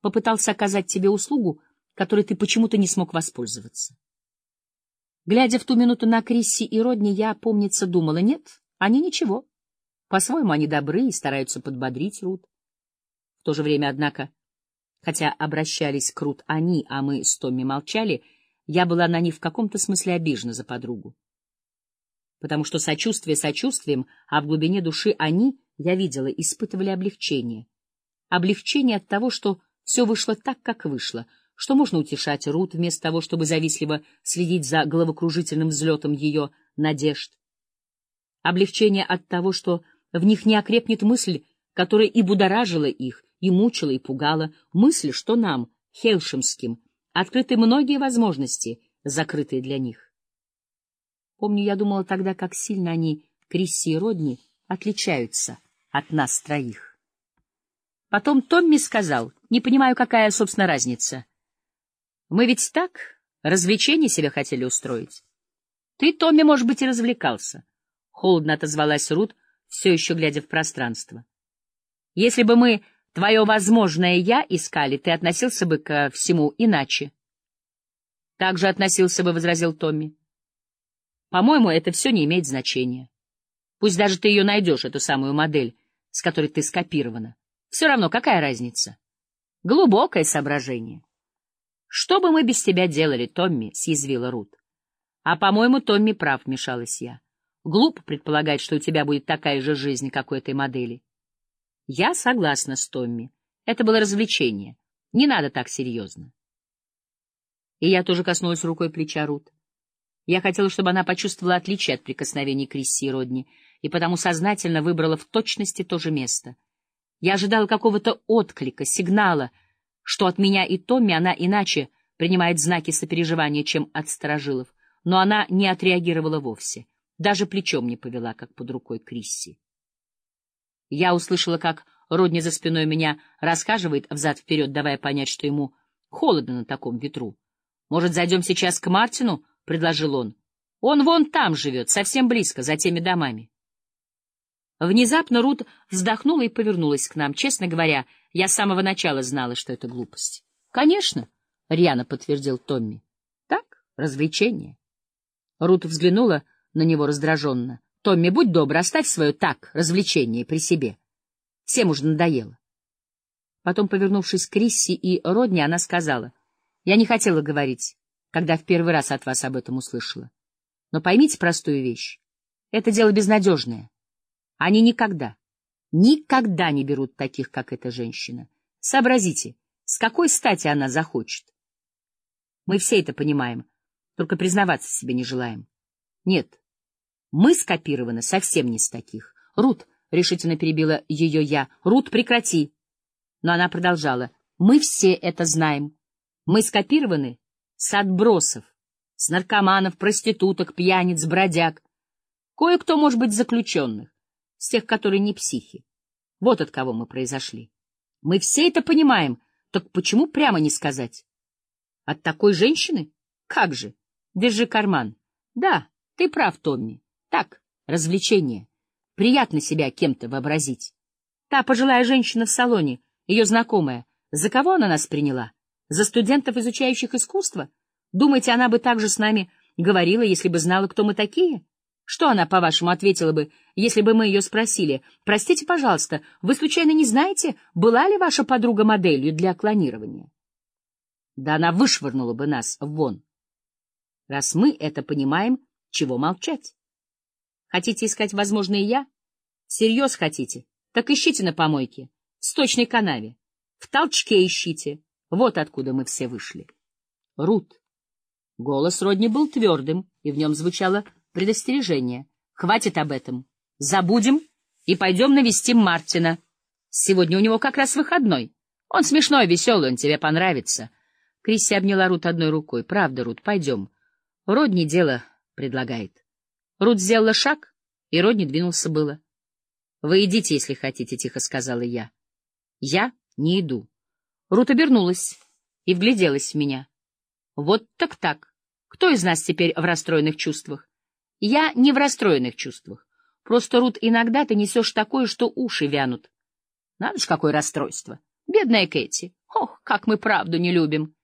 попытался оказать тебе услугу, которой ты почему-то не смог воспользоваться. Глядя в ту минуту на Крисси и Родни, я, помнится, думала, нет, они ничего. По-своему они добры и стараются подбодрить Рут. В то же время, однако, хотя обращались к Рут они, а мы с Томми молчали, я была на них в каком-то смысле обижена за подругу. Потому что сочувствие сочувствием, а в глубине души они, я видела, испытывали облегчение. Облегчение от того, что все вышло так, как вышло, что можно утешать Рут вместо того, чтобы завистливо следить за головокружительным взлетом ее надежд. Облегчение от того, что в них не окрепнет мысль, которая и будоражила их, и мучила, и пугала, мысль, что нам, хелшемским, открыты многие возможности, закрытые для них. Помню, я думала тогда, как сильно они, Крисси и Родни, отличаются от нас троих. Потом Томми сказал, не понимаю, какая, собственно, разница. Мы ведь так развлечение себе хотели устроить. Ты, Томми, может быть, и развлекался. Холодно отозвалась Рут, все еще глядя в пространство. Если бы мы твое возможное «я» искали, ты относился бы ко всему иначе. Так же относился бы, — возразил Томми. По-моему, это все не имеет значения. Пусть даже ты ее найдешь, эту самую модель, с которой ты скопирована. Все равно, какая разница? Глубокое соображение. Что бы мы без тебя делали, Томми? — съязвила Рут. А, по-моему, Томми прав, — вмешалась я. Глупо предполагать, что у тебя будет такая же жизнь, как у этой модели. Я согласна с Томми. Это было развлечение. Не надо так серьезно. И я тоже коснулась рукой плеча Рут. Я хотела, чтобы она почувствовала отличие от прикосновений Крисси и Родни, и потому сознательно выбрала в точности то же место. Я ожидала какого-то отклика, сигнала, что от меня и Томми она иначе принимает знаки сопереживания, чем от сторожилов, но она не отреагировала вовсе, даже плечом не повела, как под рукой Крисси. Я услышала, как Родни за спиной меня расхаживает взад-вперед, давая понять, что ему холодно на таком ветру. «Может, зайдем сейчас к Мартину?» — предложил он. «Он вон там живет, совсем близко, за теми домами». Внезапно Рут вздохнула и повернулась к нам. Честно говоря, я с самого начала знала, что это глупость. — Конечно, — рьяно подтвердил Томми. — Так, развлечение. Рут взглянула на него раздраженно. — Томми, будь добр, оставь свое «так» развлечение при себе. Всем уже надоело. Потом, повернувшись к Крисси и Родни, она сказала, — Я не хотела говорить, когда в первый раз от вас об этом услышала. Но поймите простую вещь. Это дело безнадежное. Они никогда, никогда не берут таких, как эта женщина. Сообразите, с какой стати она захочет. Мы все это понимаем, только признаваться себе не желаем. Нет, мы скопированы совсем не с таких. Рут, — решительно перебила ее я, — Рут, прекрати. Но она продолжала. Мы все это знаем. Мы скопированы с отбросов, с наркоманов, проституток, пьяниц, бродяг. Кое-кто, может быть, заключенных с тех, которые не психи. Вот от кого мы произошли. Мы все это понимаем, так почему прямо не сказать? От такой женщины? Как же? Держи карман. Да, ты прав, Томми. Так, развлечение. Приятно себя кем-то вообразить. Та пожилая женщина в салоне, ее знакомая, за кого она нас приняла? За студентов, изучающих искусство? Думаете, она бы так же с нами говорила, если бы знала, кто мы такие? Что она, по-вашему, ответила бы, если бы мы ее спросили, «Простите, пожалуйста, вы случайно не знаете, была ли ваша подруга моделью для клонирования?» Да она вышвырнула бы нас вон. Раз мы это понимаем, чего молчать? Хотите искать возможное «я»? Всерьез хотите? Так ищите на помойке, в сточной канаве, в толчке ищите. Вот откуда мы все вышли. Рут. Голос Родни был твердым, и в нем звучало предостережение. Хватит об этом. Забудем и пойдем навестим Мартина. Сегодня у него как раз выходной. Он смешной, веселый, он тебе понравится. Крисси обняла Рут одной рукой. Правда, Рут, пойдем. Родни дело предлагает. Рут сделала шаг, и Родни двинулся было. — Вы идите, если хотите, — тихо сказала я. — Я не иду. Рут обернулась и вгляделась в меня. — Вот так-так. Кто из нас теперь в расстроенных чувствах? Я не в расстроенных чувствах. Просто, Рут, иногда ты несешь такое, что уши вянут. Надо ж, какое расстройство. Бедная Кэти. Ох, как мы правду не любим.